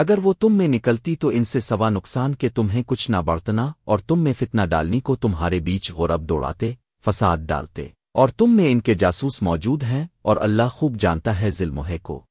اگر وہ تم میں نکلتی تو ان سے سوا نقصان کے تمہیں کچھ نہ برتنا اور تم میں فتنہ ڈالنی کو تمہارے بیچ غورب دوڑاتے، فساد ڈالتے، اور تم میں ان کے جاسوس موجود ہیں اور اللہ خوب جانتا ہے ظلموہے کو۔